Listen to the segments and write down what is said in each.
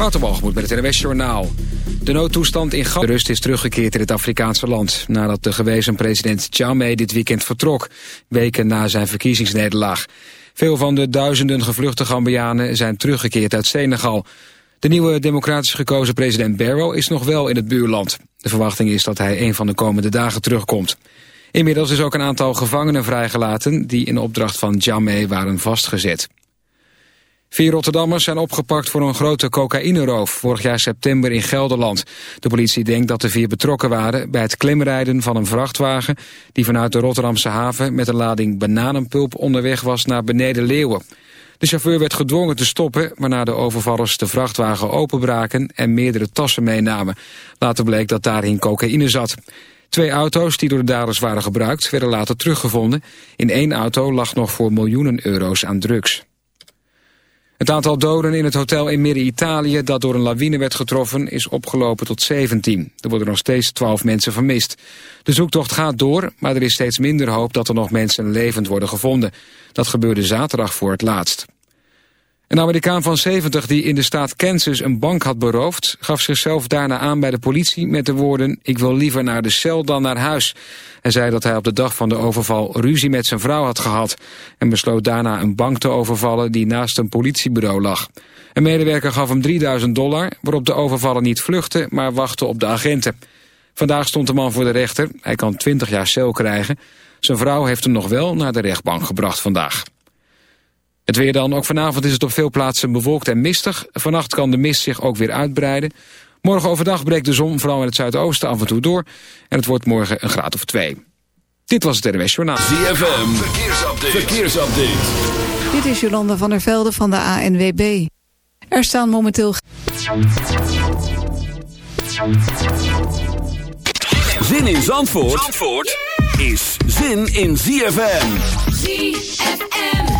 Waterbalgemoed met het NWS Journaal. De noodtoestand in Ghana rust is teruggekeerd in het Afrikaanse land... nadat de gewezen president Jammeh dit weekend vertrok... weken na zijn verkiezingsnederlaag. Veel van de duizenden gevluchte Gambianen zijn teruggekeerd uit Senegal. De nieuwe democratisch gekozen president Barrow is nog wel in het buurland. De verwachting is dat hij een van de komende dagen terugkomt. Inmiddels is ook een aantal gevangenen vrijgelaten... die in opdracht van Jammeh waren vastgezet. Vier Rotterdammers zijn opgepakt voor een grote cocaïneroof vorig jaar september in Gelderland. De politie denkt dat de vier betrokken waren bij het klimrijden van een vrachtwagen die vanuit de Rotterdamse haven met een lading bananenpulp onderweg was naar beneden Leeuwen. De chauffeur werd gedwongen te stoppen, waarna de overvallers de vrachtwagen openbraken en meerdere tassen meenamen. Later bleek dat daarin cocaïne zat. Twee auto's die door de daders waren gebruikt werden later teruggevonden. In één auto lag nog voor miljoenen euro's aan drugs. Het aantal doden in het hotel in Midden-Italië dat door een lawine werd getroffen is opgelopen tot 17. Er worden nog steeds 12 mensen vermist. De zoektocht gaat door, maar er is steeds minder hoop dat er nog mensen levend worden gevonden. Dat gebeurde zaterdag voor het laatst. Een Amerikaan van 70 die in de staat Kansas een bank had beroofd... gaf zichzelf daarna aan bij de politie met de woorden... ik wil liever naar de cel dan naar huis. Hij zei dat hij op de dag van de overval ruzie met zijn vrouw had gehad... en besloot daarna een bank te overvallen die naast een politiebureau lag. Een medewerker gaf hem 3000 dollar, waarop de overvaller niet vluchtte... maar wachtte op de agenten. Vandaag stond de man voor de rechter. Hij kan 20 jaar cel krijgen. Zijn vrouw heeft hem nog wel naar de rechtbank gebracht vandaag. Het weer dan. Ook vanavond is het op veel plaatsen bewolkt en mistig. Vannacht kan de mist zich ook weer uitbreiden. Morgen overdag breekt de zon vooral in het zuidoosten af en toe door. En het wordt morgen een graad of twee. Dit was het RWS Journaal. ZFM. Verkeersupdate. Verkeersupdate. Dit is Jolanda van der Velde van de ANWB. Er staan momenteel... Zin in Zandvoort, Zandvoort? is zin in ZFM. ZFM.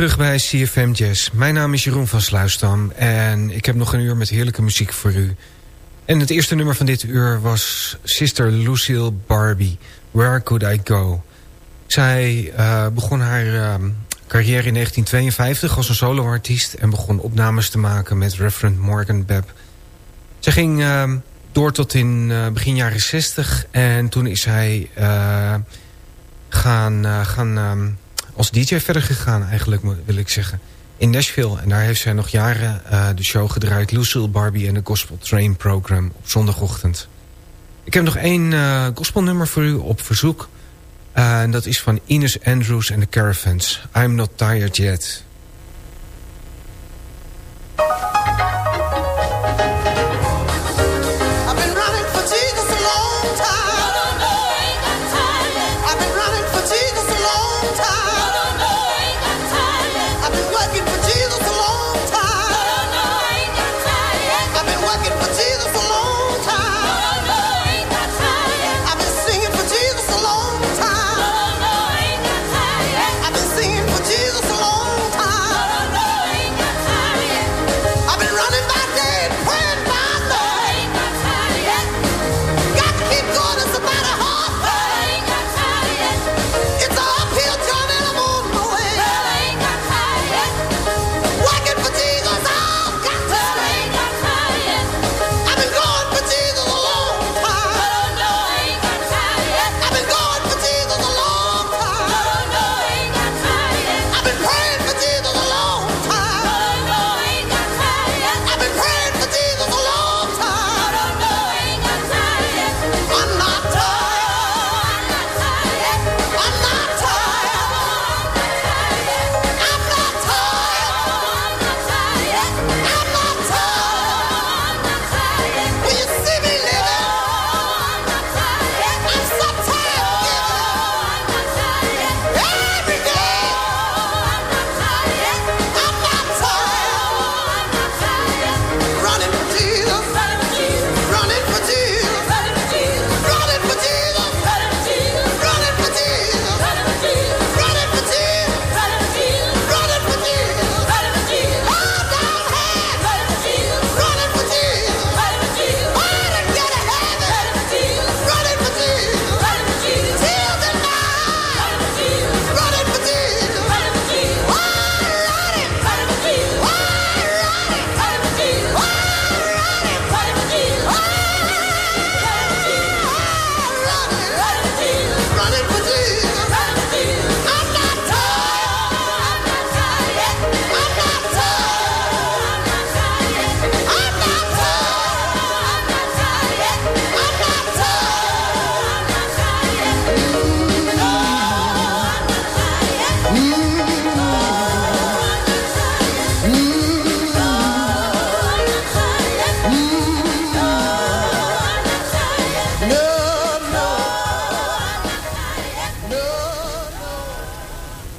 Terug bij CFM Jazz. Mijn naam is Jeroen van Sluisdam en ik heb nog een uur met heerlijke muziek voor u. En het eerste nummer van dit uur was Sister Lucille Barbie, Where Could I Go? Zij uh, begon haar uh, carrière in 1952 als een soloartiest... en begon opnames te maken met Reverend Morgan Bebb. Zij ging uh, door tot in begin jaren 60 en toen is hij gaan... gaan als DJ verder gegaan eigenlijk, wil ik zeggen. In Nashville. En daar heeft zij nog jaren uh, de show gedraaid. Lucille Barbie en de Gospel Train Program op zondagochtend. Ik heb nog één uh, gospelnummer voor u op verzoek. Uh, en dat is van Ines Andrews en de Caravans. I'm Not Tired Yet.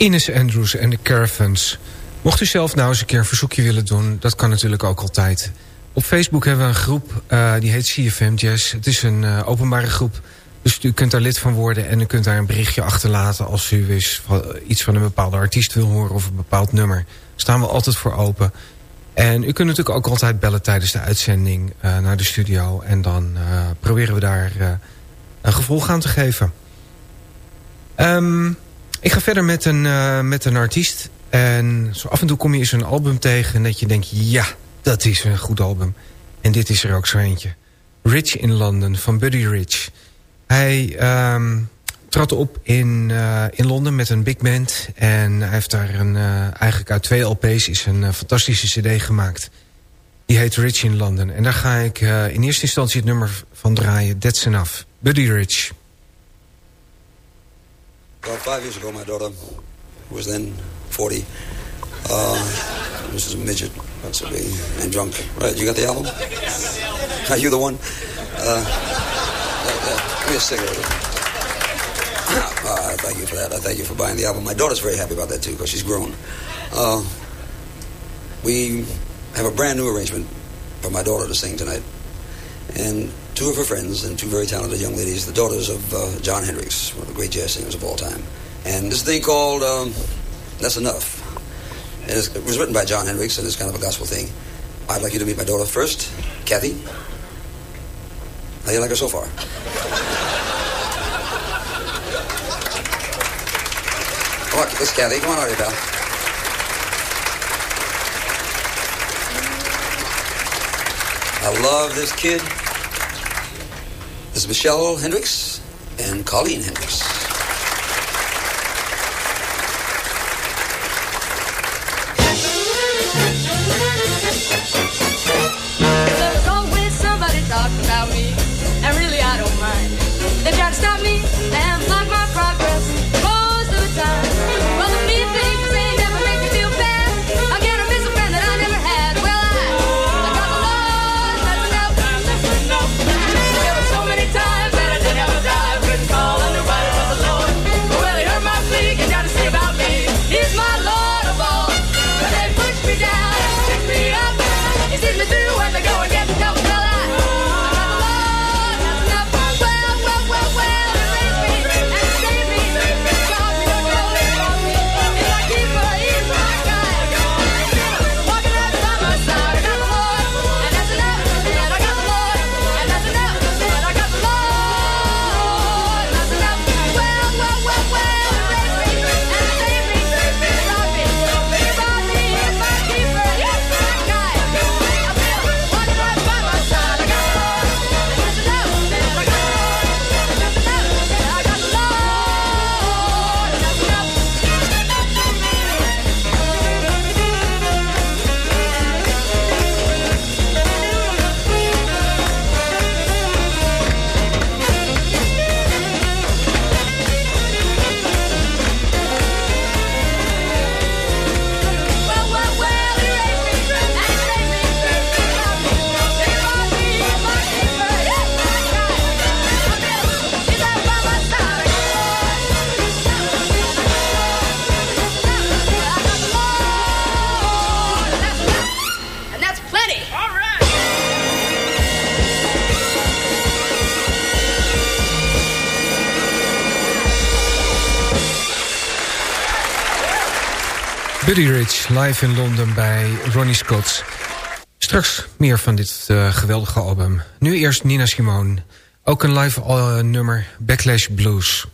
Ines Andrews en de Caravans. Mocht u zelf nou eens een keer een verzoekje willen doen... dat kan natuurlijk ook altijd. Op Facebook hebben we een groep, uh, die heet CFM Jazz. Het is een uh, openbare groep, dus u kunt daar lid van worden... en u kunt daar een berichtje achterlaten... als u eens iets van een bepaalde artiest wil horen of een bepaald nummer. staan we altijd voor open. En u kunt natuurlijk ook altijd bellen tijdens de uitzending naar de studio... en dan proberen we daar een gevolg aan te geven. Um, ik ga verder met een, uh, met een artiest. En zo af en toe kom je eens een album tegen... en dat je denkt, ja, dat is een goed album. En dit is er ook zo eentje. Rich in London, van Buddy Rich. Hij um, trad op in, uh, in Londen met een big band. En hij heeft daar een, uh, eigenlijk uit twee LP's is een fantastische cd gemaakt. Die heet Rich in London. En daar ga ik in eerste instantie het nummer van draaien. That's Enough. Buddy Rich. About five years ago, my daughter, who was then 40, uh, was a midget, possibly, and drunk. Right, you got the album? Are you the one? Uh, uh, give me a cigarette. Uh, thank you for that. I thank you for buying the album. My daughter's very happy about that, too, because she's grown. Uh, we have a brand new arrangement for my daughter to sing tonight. And two of her friends and two very talented young ladies, the daughters of uh, John Hendricks, one of the great jazz singers of all time. And this thing called um, That's Enough. it was written by John Hendricks, and it's kind of a gospel thing. I'd like you to meet my daughter first, Kathy. How do you like her so far? Look, this Kathy. Come on over here, pal. I love this kid. Michelle Hendricks and Colleen Hendricks. Buddy Rich, live in Londen bij Ronnie Scott. Straks meer van dit uh, geweldige album. Nu eerst Nina Simone. Ook een live uh, nummer, Backlash Blues.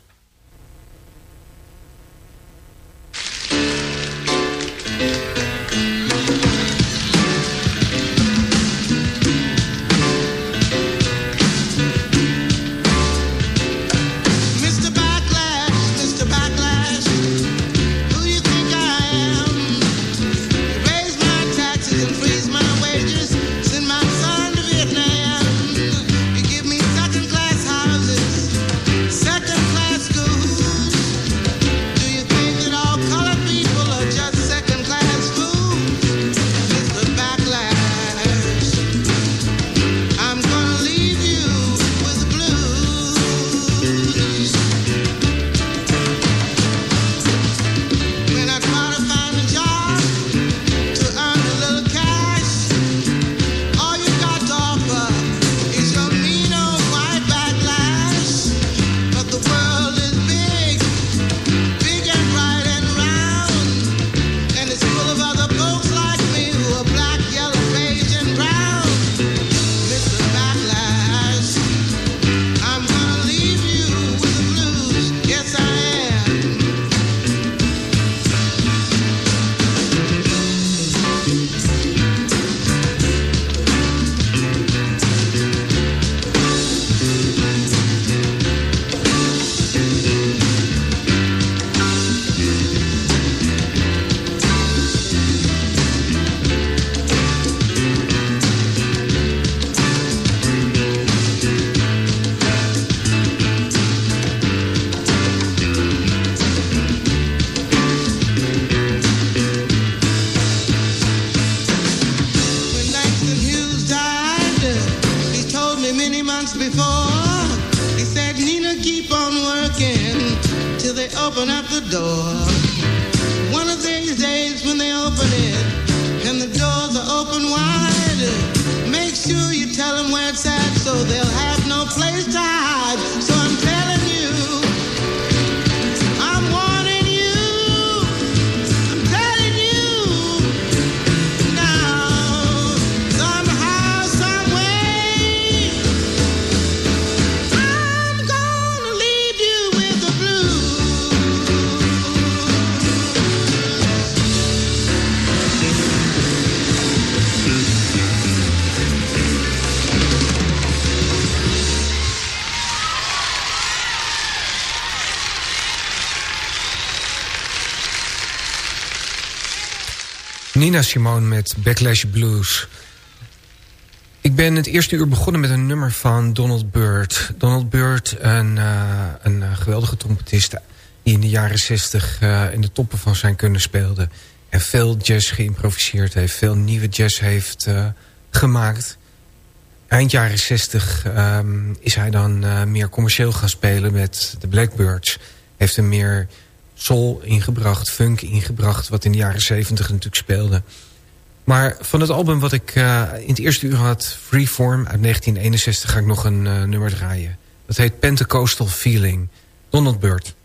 Nina Simone met Backlash Blues. Ik ben het eerste uur begonnen met een nummer van Donald Byrd. Donald Byrd, een, uh, een uh, geweldige trompetist... die in de jaren zestig uh, in de toppen van zijn kunnen speelde... en veel jazz geïmproviseerd heeft, veel nieuwe jazz heeft gemaakt. Eind jaren zestig um, is hij dan meer commercieel gaan spelen met de Blackbirds. Heeft een meer soul ingebracht, funk ingebracht... wat in de jaren 70 natuurlijk speelde. Maar van het album wat ik uh, in het eerste uur had... Freeform uit 1961 ga ik nog een uh, nummer draaien. Dat heet Pentecostal Feeling. Donald Byrd.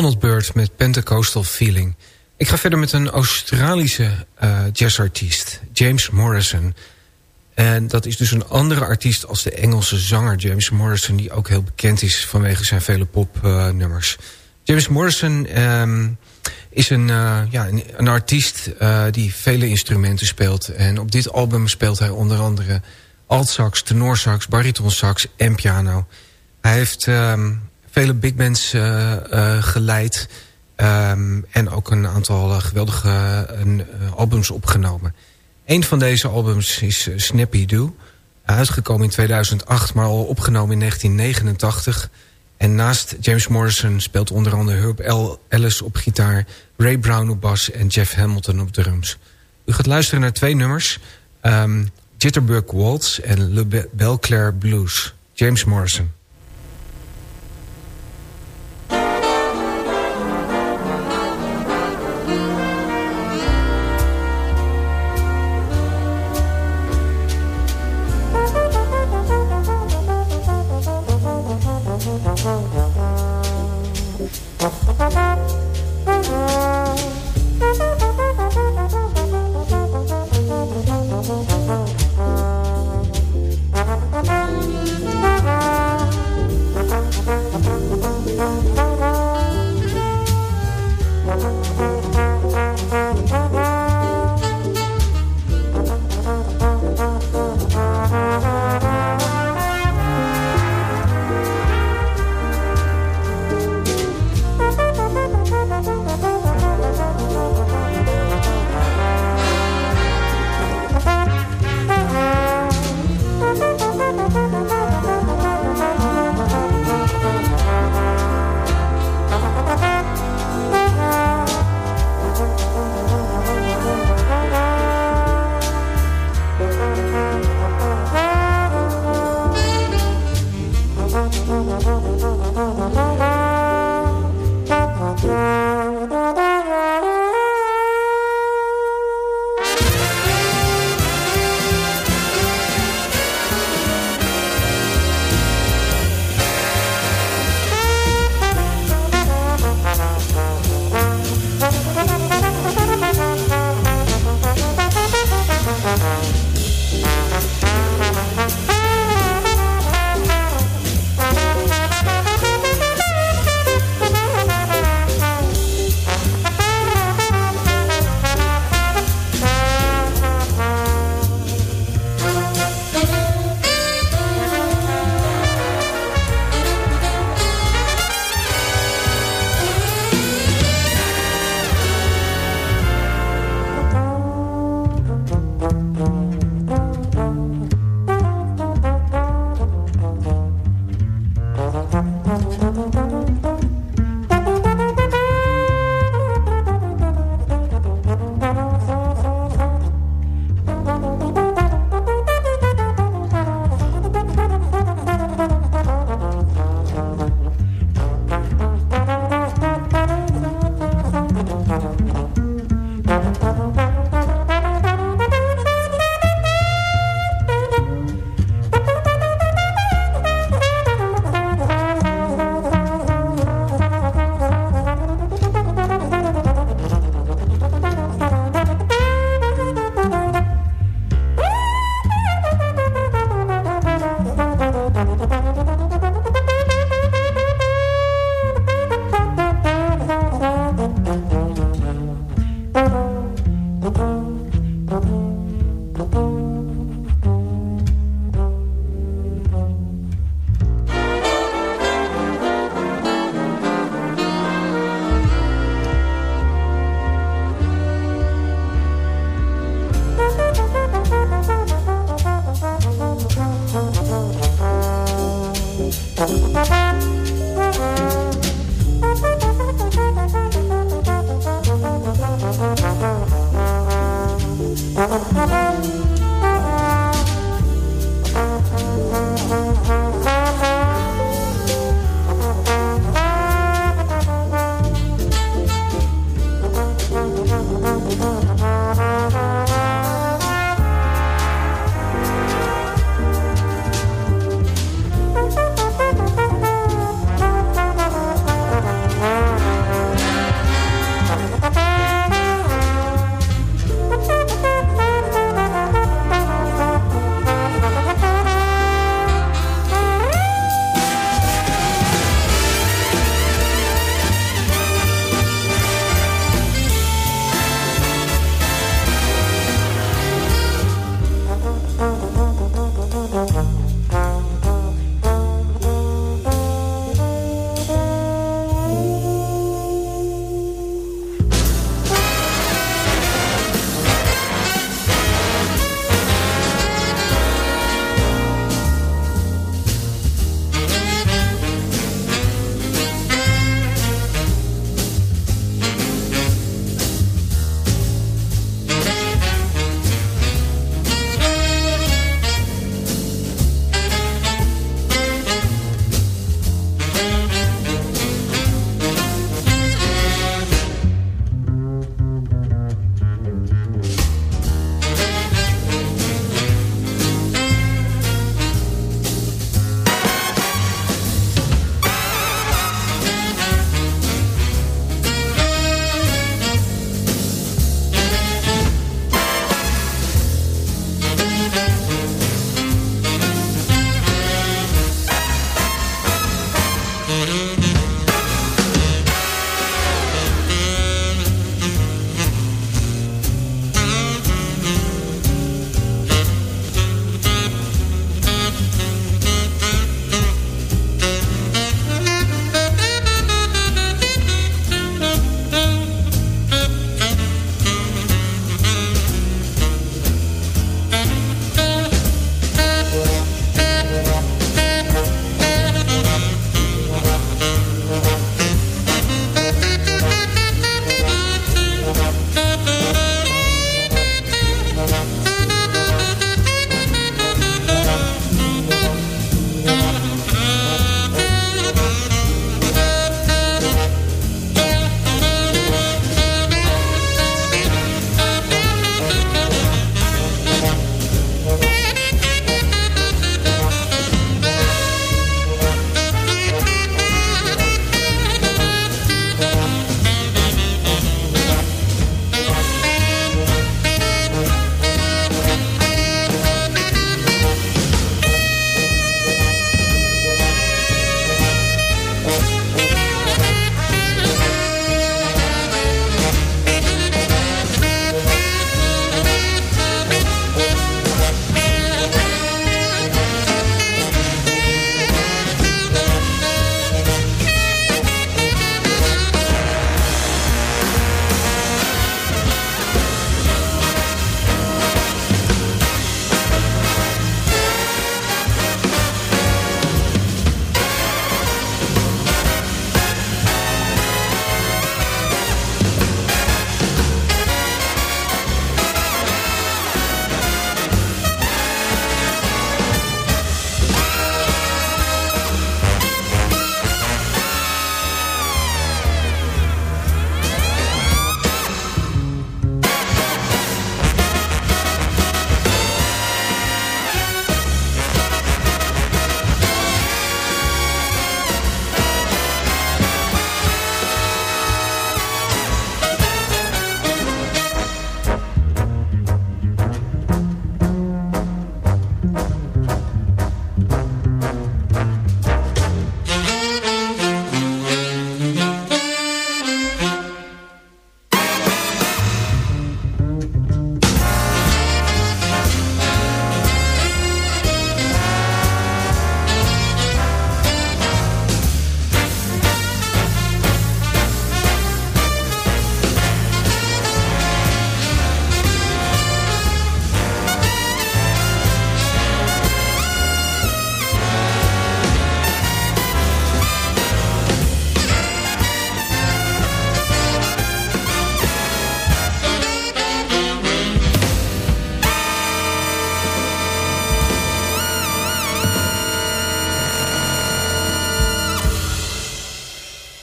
Donald Byrd met Pentecostal Feeling. Ik ga verder met een Australische uh, jazzartiest, James Morrison. En dat is dus een andere artiest als de Engelse zanger James Morrison... die ook heel bekend is vanwege zijn vele popnummers. James Morrison um, is een, uh, ja, een, artiest uh, die vele instrumenten speelt. En op dit album speelt hij onder andere altsax, tenorsax, baritonsax en piano. Hij heeft um, vele big bands uh, geleid... Um, en ook een aantal geweldige albums opgenomen. Een van deze albums is Snappy Doo. Uitgekomen in 2008, maar al opgenomen in 1989... En naast James Morrison speelt onder andere Herb. Ellis op gitaar... Ray Brown op bas en Jeff Hamilton op drums. U gaat luisteren naar twee nummers. Um, Jitterbug Waltz en Le Belclair Blues. James Morrison.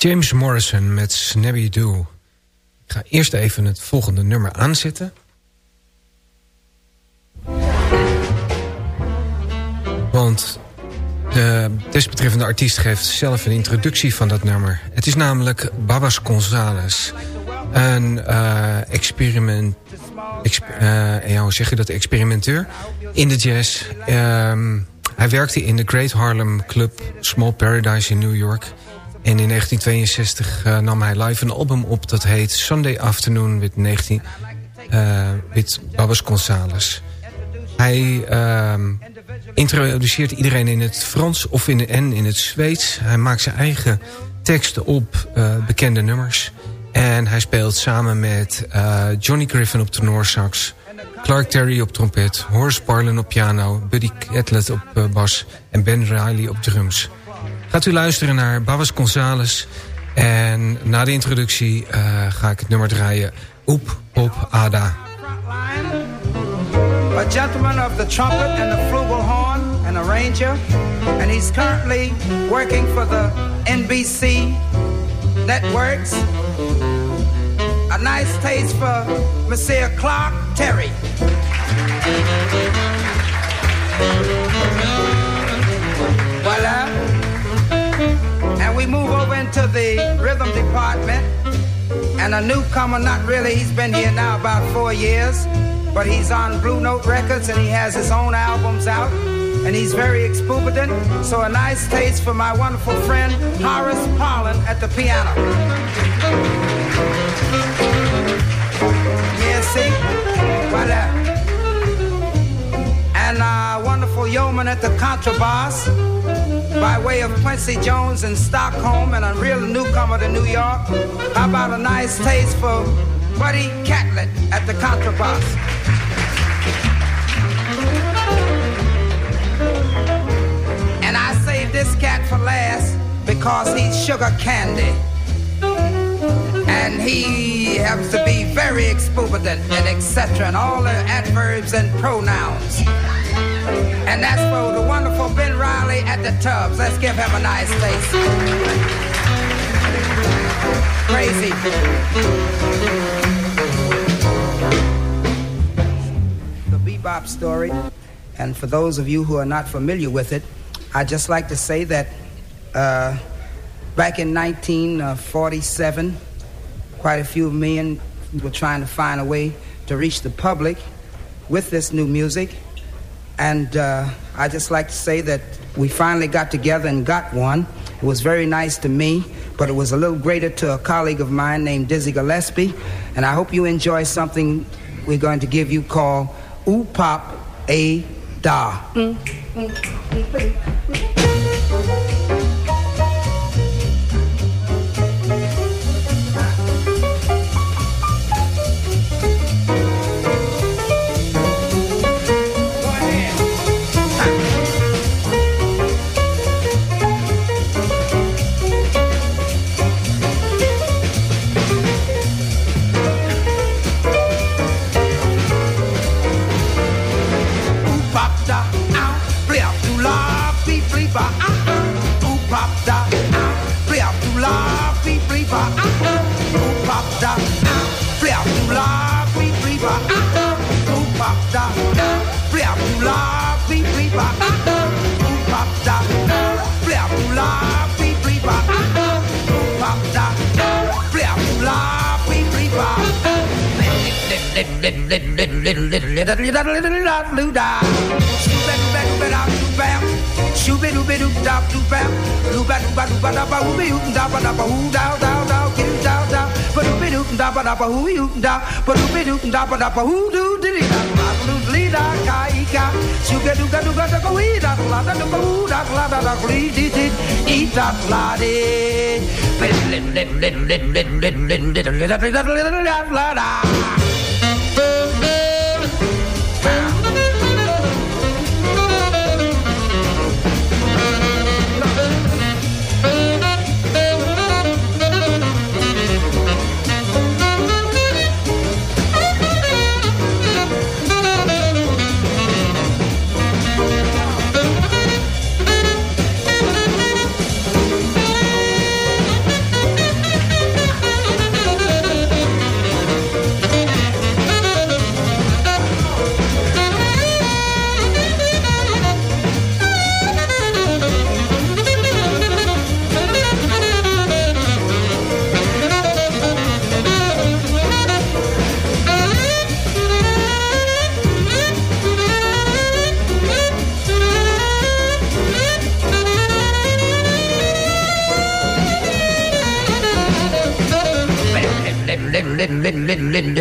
James Morrison met Snabby Do. Ik ga eerst even het volgende nummer aanzetten. Want de desbetreffende artiest geeft zelf een introductie van dat nummer. Het is namelijk Babas Gonzales. Een uh, experiment... uh, ja, hoe zeg je dat? Experimenteur in de jazz. Um, hij werkte in de Great Harlem Club Small Paradise in New York. En in 1962 uh, nam hij live een album op dat heet Sunday Afternoon with, 19, with Babas Gonzales. Hij introduceert iedereen in het Frans of in, en in het Zweeds. Hij maakt zijn eigen teksten op uh, bekende nummers. En hij speelt samen met Johnny Griffin op tenorsax... Clark Terry op trompet, Horace Parlin op piano... Buddy Catlett op bas en Ben Riley op drums. Gaat u luisteren naar Babas Gonzales... en na de introductie ga ik het nummer draaien... Oep, Pop, Ada. a gentleman of the trumpet and the flugelhorn, an arranger, and he's currently working for the NBC networks. A nice taste for Monsieur Clark Terry. Voila. We move over into the rhythm department. And a newcomer, not really, he's been here now about four years but he's on Blue Note Records and he has his own albums out. And he's very exuberant. So a nice taste for my wonderful friend Horace Parlin at the piano. Yeah, see? What that? And a wonderful yeoman at the contrabass by way of Quincy Jones in Stockholm and a real newcomer to New York. How about a nice taste for Buddy Catlett at the contrabass? And I saved this cat for last because he's sugar candy. And he happens to be very exuberant and etc. and all the adverbs and pronouns. And that's for the wonderful Ben Riley at the tubs. Let's give him a nice taste. Crazy. The bebop story. And for those of you who are not familiar with it, I'd just like to say that uh, back in 1947, quite a few men were trying to find a way to reach the public with this new music. And uh, I just like to say that we finally got together and got one. It was very nice to me, but it was a little greater to a colleague of mine named Dizzy Gillespie. And I hope you enjoy something we're going to give you called Ooh Pop A Da. Mm-hmm. Shooby Who hoo you da pa doo pa doo da pa da pa hoo doo dee da la doo dee da ka i ka suga doo ga doo ga da ka wee da la da doo ka hoo da la da da glee dee dee e da la dee.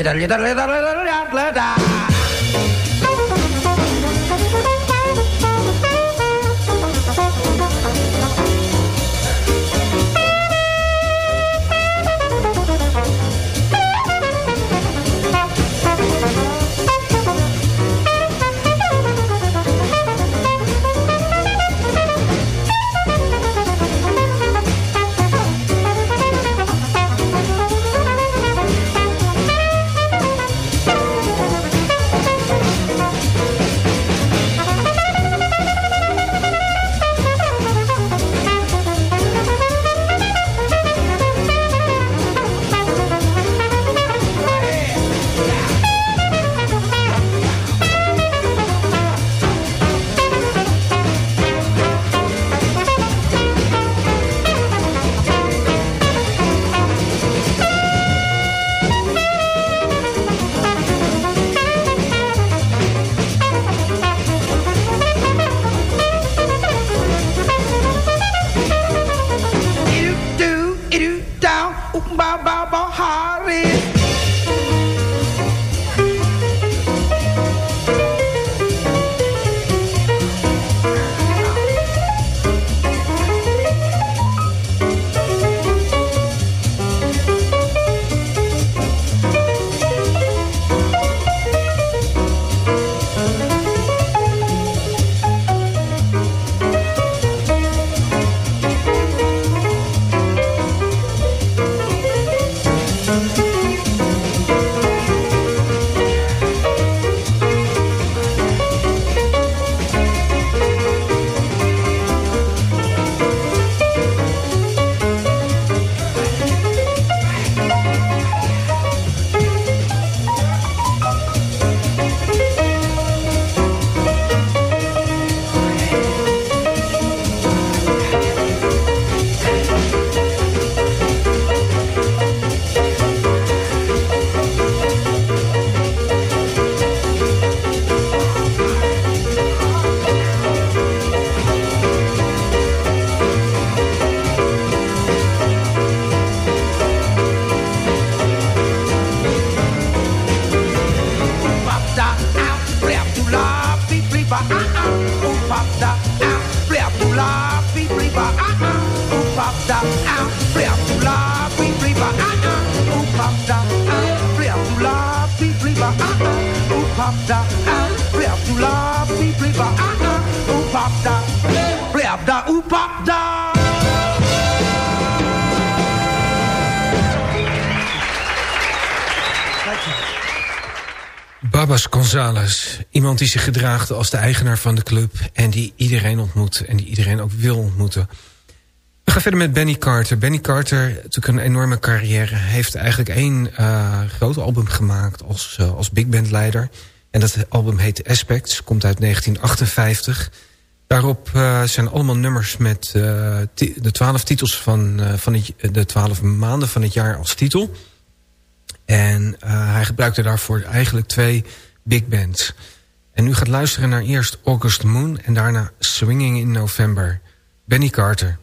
dale, dale, dale. Gedraagt als de eigenaar van de club... en die iedereen ontmoet en die iedereen ook wil ontmoeten. We gaan verder met Benny Carter. Benny Carter, natuurlijk een enorme carrière... heeft eigenlijk één uh, groot album gemaakt als, uh, als big band leider. En dat album heet Aspects, komt uit 1958. Daarop uh, zijn allemaal nummers met de twaalf titels van, van het, de twaalf maanden van het jaar als titel... En hij gebruikte daarvoor eigenlijk twee big bands. En nu gaat luisteren naar eerst August Moon en daarna Swinging in November. Benny Carter.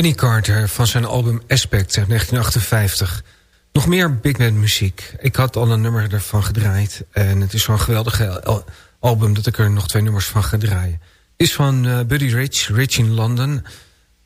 Benny Carter van zijn album Aspect uit 1958. Nog meer big band muziek. Ik had al een nummer ervan gedraaid. En het is zo'n geweldig album dat ik er nog twee nummers van ga draaien. Is van uh, Buddy Rich, Rich in London.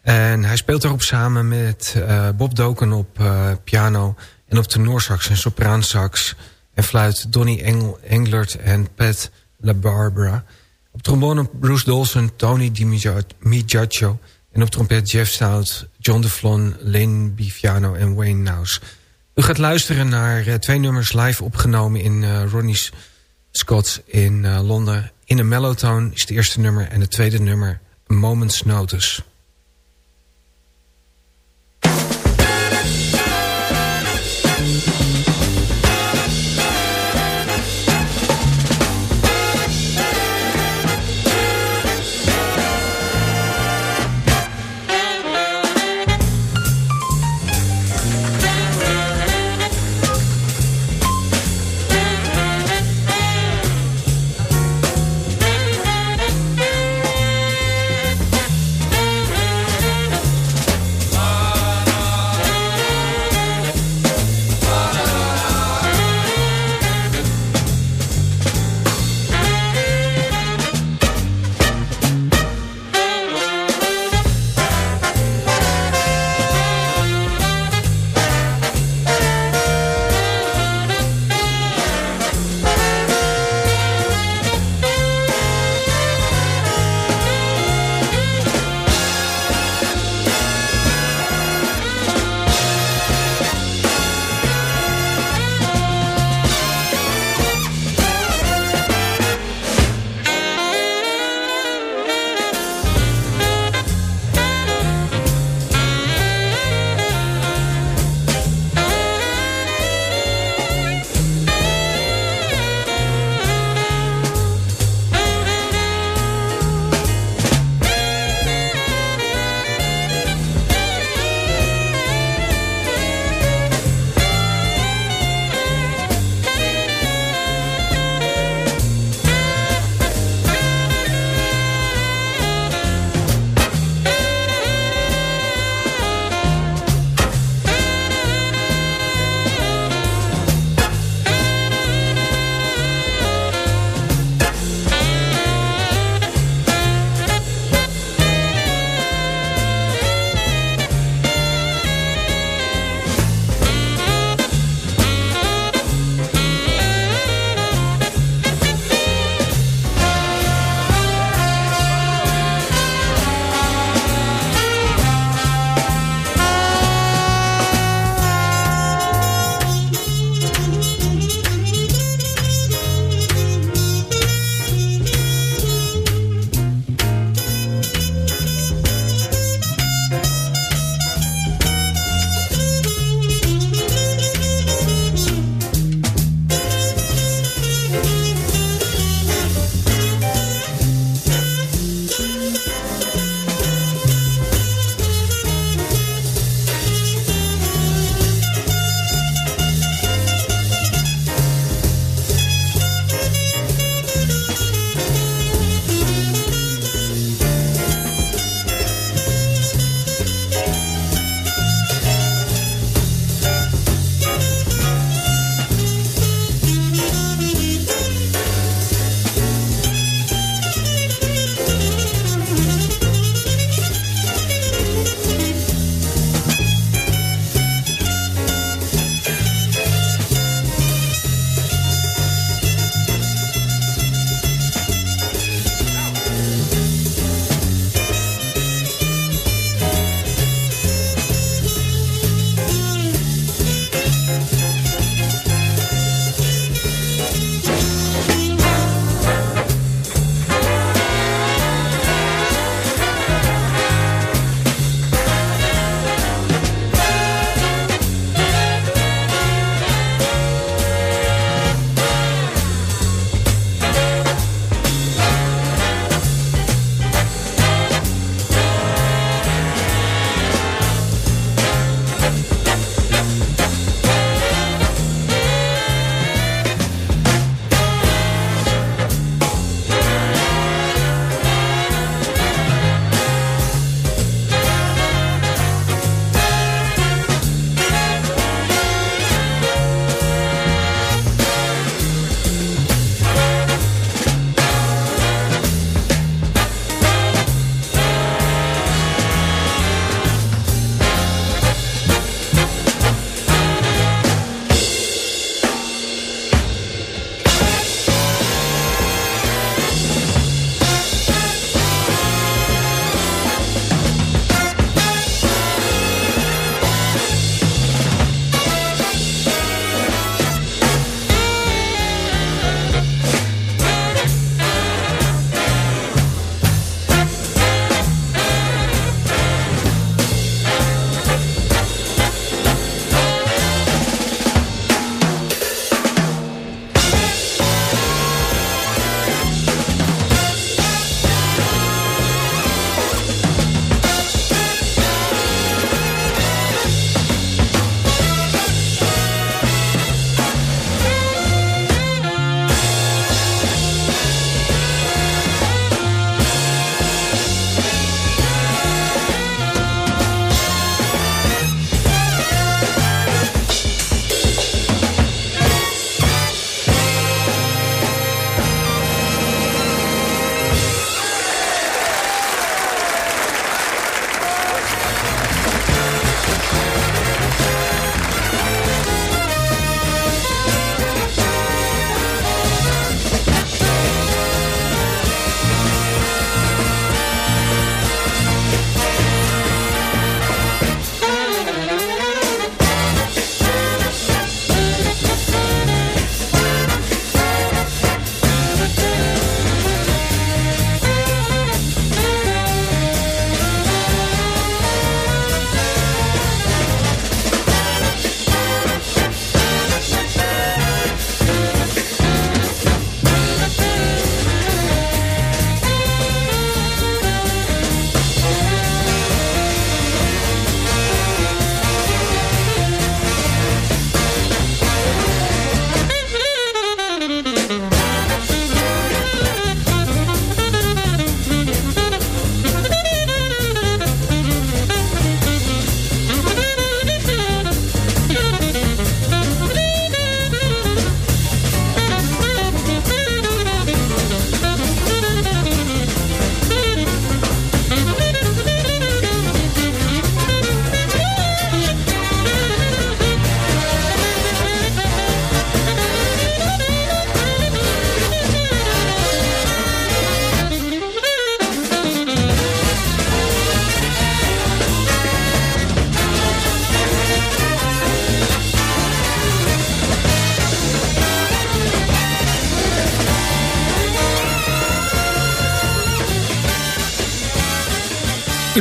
En hij speelt daarop samen met uh, Bob Doken op uh, piano... en op tenorsax en sopraansax... en fluit Donny Engel, Englert en Pat LaBarbera. Op trombone Bruce Dolson, Tony DiMiaggio... en op trompet Jeff Stout, John DeFlon, Lane Bifiano en Wayne Naus. U gaat luisteren naar uh, twee nummers live opgenomen in uh, Ronnie Scott's in uh, Londen. In een mellowtone is het eerste nummer en het tweede nummer Moment's Notice.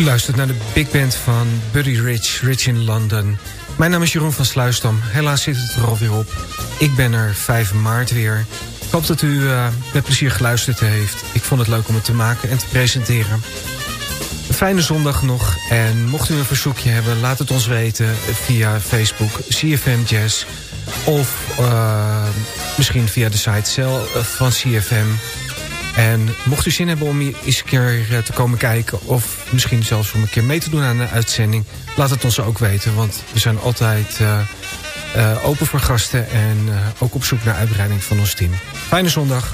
U luistert naar de big band van Buddy Rich, Rich in London. Mijn naam is Jeroen van Sluisdam. Helaas zit het er alweer op. Ik ben er 5 maart weer. Ik hoop dat u uh, met plezier geluisterd heeft. Ik vond het leuk om het te maken en te presenteren. Een fijne zondag nog. En mocht u een verzoekje hebben, laat het ons weten via Facebook, CFM Jazz. Of uh, misschien via de site van CFM. En mocht u zin hebben om eens een keer eh, te komen kijken... of misschien zelfs om een keer mee te doen aan de uitzending... laat het ons ook weten, want we zijn altijd uh, uh, open voor gasten... en ook op zoek naar uitbreiding van ons team. Fijne zondag.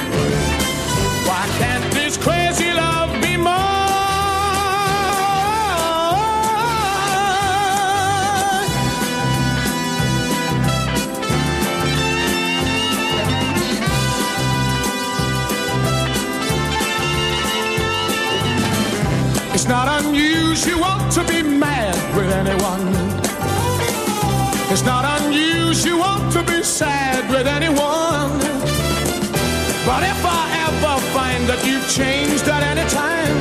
Unusual to be mad with anyone. It's not unusual to be sad with anyone. But if I ever find that you've changed at any time,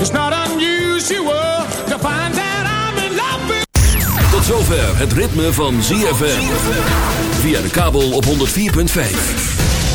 it's not unusual to find that I'm in love with. Tot zover het ritme van ZFM. Via de kabel op 104.5.